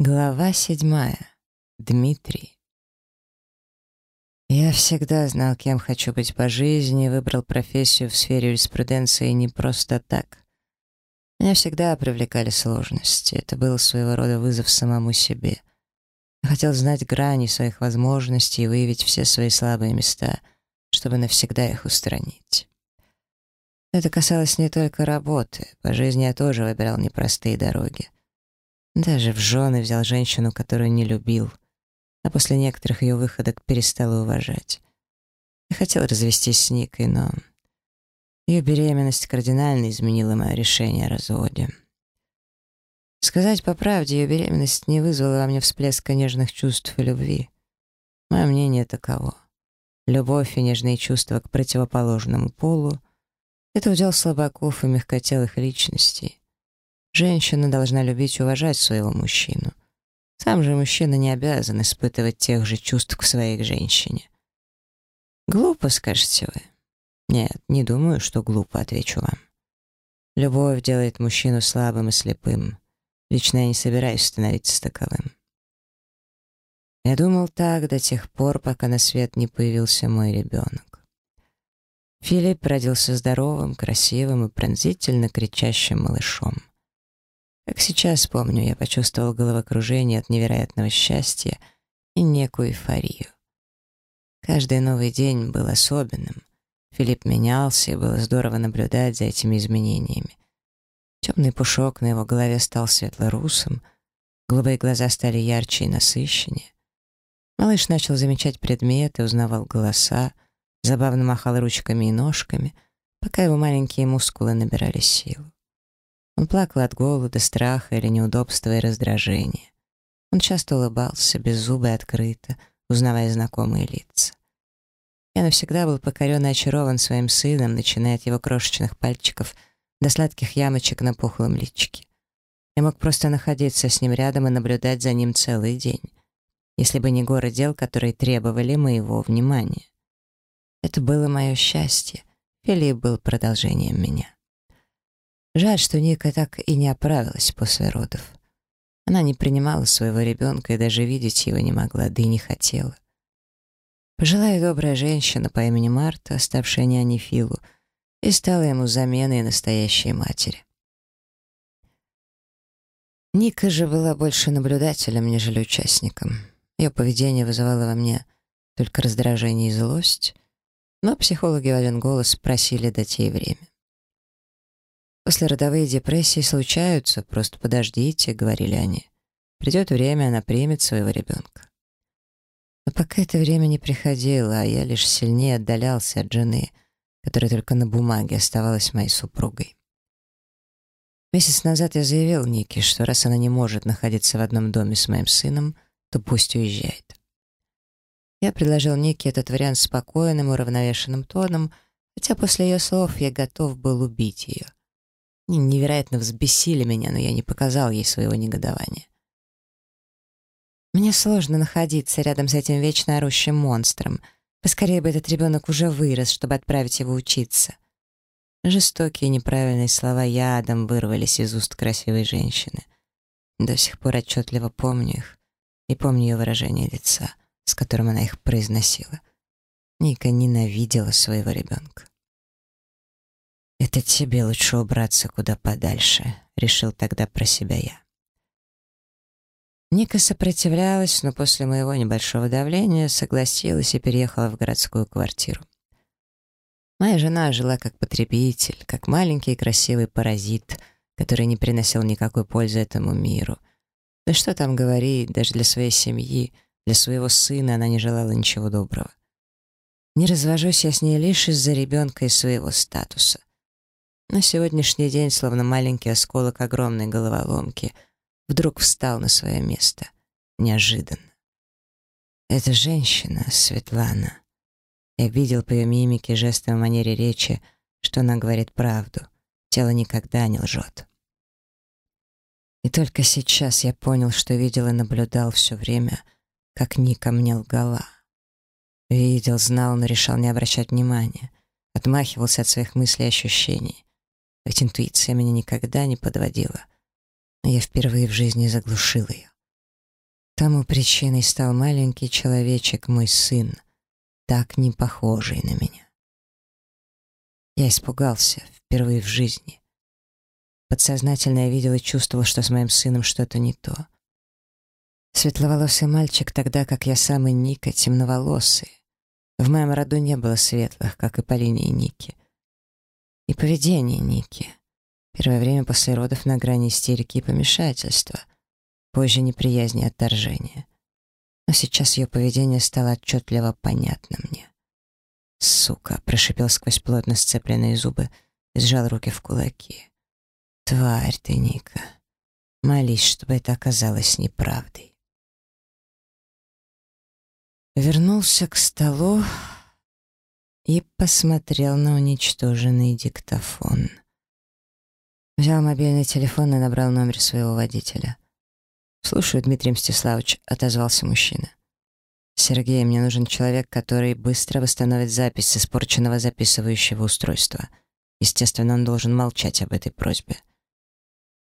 Глава седьмая. Дмитрий. Я всегда знал, кем хочу быть по жизни, выбрал профессию в сфере юриспруденции не просто так. Меня всегда привлекали сложности. Это был своего рода вызов самому себе. Я хотел знать грани своих возможностей и выявить все свои слабые места, чтобы навсегда их устранить. Это касалось не только работы. По жизни я тоже выбирал непростые дороги. Даже в жены взял женщину, которую не любил, а после некоторых ее выходок перестал уважать. Я хотел развестись с Никой, но ее беременность кардинально изменила мое решение о разводе. Сказать по правде, ее беременность не вызвала во мне всплеска нежных чувств и любви. Мое мнение таково. Любовь и нежные чувства к противоположному полу — это удел слабаков и мягкотелых личностей. Женщина должна любить и уважать своего мужчину. Сам же мужчина не обязан испытывать тех же чувств к своей женщине. Глупо, скажете вы? Нет, не думаю, что глупо, отвечу вам. Любовь делает мужчину слабым и слепым. Лично я не собираюсь становиться таковым. Я думал так до тех пор, пока на свет не появился мой ребенок. Филипп родился здоровым, красивым и пронзительно кричащим малышом. Как сейчас помню, я почувствовал головокружение от невероятного счастья и некую эйфорию. Каждый новый день был особенным. Филипп менялся, и было здорово наблюдать за этими изменениями. Темный пушок на его голове стал светло-русым, голубые глаза стали ярче и насыщеннее. Малыш начал замечать предметы, узнавал голоса, забавно махал ручками и ножками, пока его маленькие мускулы набирали силу. Он плакал от голода, страха или неудобства и раздражения. Он часто улыбался, без зубы открыто, узнавая знакомые лица. Я навсегда был покорен и очарован своим сыном, начиная от его крошечных пальчиков до сладких ямочек на пухлом личике. Я мог просто находиться с ним рядом и наблюдать за ним целый день, если бы не горы дел, которые требовали моего внимания. Это было После родовой депрессии случаются, просто подождите, говорили они. Придет время, она примет своего ребенка. Но пока это время не приходило, а я лишь сильнее отдалялся от жены, которая только на бумаге оставалась моей супругой. Месяц назад я заявил Нике, что раз она не может находиться в одном доме с моим сыном, то пусть уезжает. Я предложил Нике этот вариант спокойным, уравновешенным тоном, хотя после ее слов я готов был убить ее — невероятно взбесили меня, но я не показал ей своего негодования. Мне сложно находиться рядом с этим вечно орущим монстром. Поскорее бы этот ребенок уже вырос, чтобы отправить его учиться. Жестокие неправильные слова ядом вырвались из уст красивой женщины. До сих пор отчетливо помню их и помню ее выражение лица, с которым она их произносила. Ника ненавидела своего ребенка. «Это тебе лучше убраться куда подальше», — решил тогда про себя я. Ника сопротивлялась, но после моего небольшого давления согласилась и переехала в городскую квартиру. Моя жена жила как потребитель, как маленький красивый паразит, который не приносил никакой пользы этому миру. Да что там говорить, даже для своей семьи, для своего сына она не желала ничего доброго. Не развожусь я с ней лишь из-за ребенка и своего статуса. На сегодняшний день, словно маленький осколок огромной головоломки, вдруг встал на свое место. Неожиданно. Эта женщина, Светлана. Я видел по ее мимике, жестам и манере речи, что она говорит правду. Тело никогда не лжет. И только сейчас я понял, что видел и наблюдал все время, как Ника мне лгала. Видел, знал, но решал не обращать внимания. Отмахивался от своих мыслей и ощущений. Ведь интуиция меня никогда не подводила. Но я впервые в жизни заглушил ее. тому причиной стал маленький человечек, мой сын, так не похожий на меня. Я испугался впервые в и поведение Ники. Первое время после родов на грани истерики и помешательства, позже неприязни и отторжения, Но сейчас ее поведение стало отчетливо понятно мне. «Сука!» — прошипел сквозь плотно сцепленные зубы и сжал руки в кулаки. «Тварь ты, Ника! Молись, чтобы это оказалось неправдой!» Вернулся к столу, и посмотрел на уничтоженный диктофон. Взял мобильный телефон и набрал номер своего водителя. «Слушаю, Дмитрий Мстиславович», — отозвался мужчина. «Сергей, мне нужен человек, который быстро восстановит запись с испорченного записывающего устройства. Естественно, он должен молчать об этой просьбе».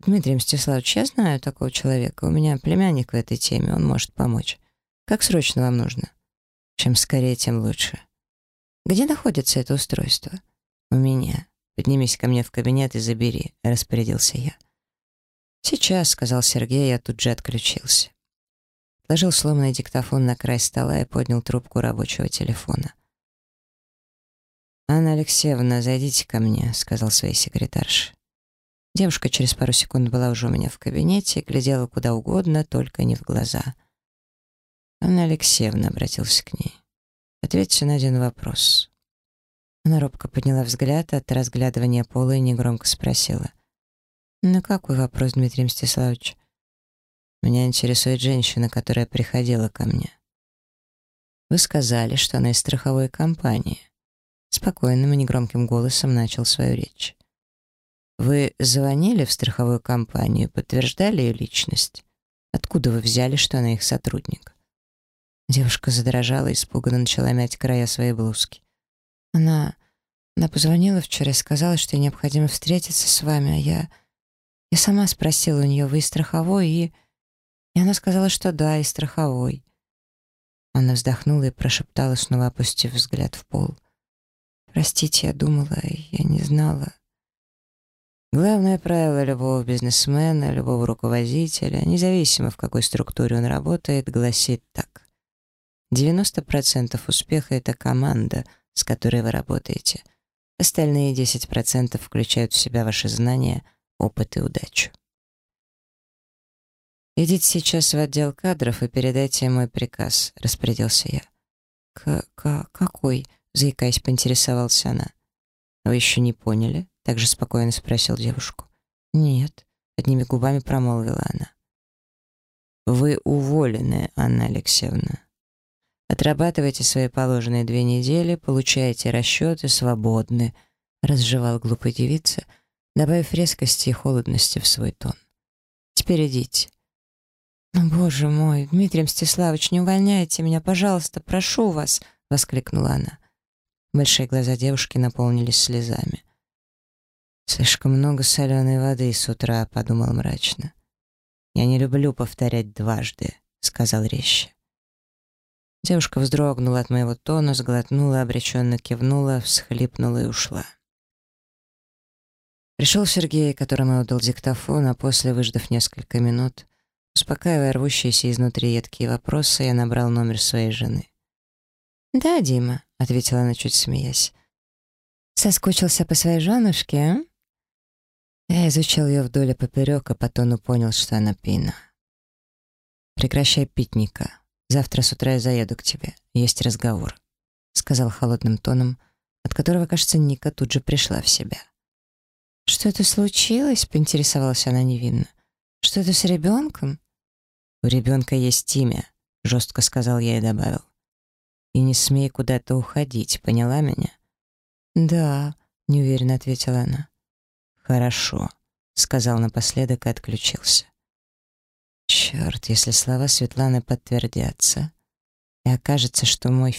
«Дмитрий Мстиславович, я знаю такого человека. У меня племянник в этой теме, он может помочь. Как срочно вам нужно?» «Чем скорее, тем лучше». Где находится это устройство? У меня. Поднимись ко мне в кабинет и забери, распорядился я. Сейчас, сказал Сергей, я тут же отключился. Ложил сломанный диктофон на край стола и поднял трубку рабочего телефона. «Анна Алексеевна, зайдите ко мне», — сказал своей секретарше. Девушка через пару секунд была уже у меня в кабинете и глядела куда угодно, только не в глаза. «Анна Алексеевна», — обратился к ней. «ответьте на один вопрос». Она робко подняла взгляд от разглядывания пола и негромко спросила. «На какой вопрос, Дмитрий Мстиславович?» Меня интересует женщина, которая приходила ко мне. Вы сказали, что она из страховой компании. Спокойным и негромким голосом начал свою речь. Вы звонили в страховую компанию, подтверждали ее личность? Откуда вы взяли, что она их сотрудник? Девушка задрожала и испуганно начала мять края своей блузки. Она... Она позвонила вчера и сказала, что ей необходимо встретиться с вами, а я... Я сама спросила у нее, вы из страховой, и... И она 90% успеха — это команда, с которой вы работаете. Остальные 10% включают в себя ваши знания, опыт и удачу. «Идите сейчас в отдел кадров и передайте мой приказ», — распорядился я. «К -к «Какой?» — заикаясь, поинтересовалась она. «Вы еще не поняли?» — также спокойно спросил девушку. «Нет», — одними губами промолвила она. «Вы уволены, Анна Алексеевна», отрабатывайте свои положенные две недели, получайте расчеты, свободны», — разжевал глупой девица, добавив резкости и холодности в свой тон. «Теперь идите». Ну, боже мой, Дмитрий Мстиславович, не увольняйте меня, пожалуйста, прошу вас!» — воскликнула она. Большие глаза девушки наполнились слезами. «Слишком много соленой воды с утра», — подумал мрачно. «Я не люблю повторять дважды», — сказал резче. Девушка вздрогнула от моего тона, сглотнула, обреченно кивнула, всхлипнула и ушла. Пришел Сергей, которому отдал диктофон, а после, выждав несколько минут, Успокаивая рвущиеся изнутри едкие вопросы, я набрал номер своей жены. «Да, Дима», — ответила она, чуть смеясь. «Соскучился по своей женушке, а?» Я изучил ее вдоль и поперек, Завтра с утра я заеду к тебе. Есть разговор», — сказал холодным тоном, от которого, кажется, Ника тут же пришла в себя. «Что-то случилось?» — поинтересовалась она невинно. «Что-то с ребенком?» «У ребенка есть имя», — жестко сказал я и добавил. «И не смей куда-то уходить, поняла меня?» «Да», — неуверенно ответила она. «Хорошо», — сказал напоследок и отключился. Черт, если слова Светланы подтвердятся, и окажется, что мой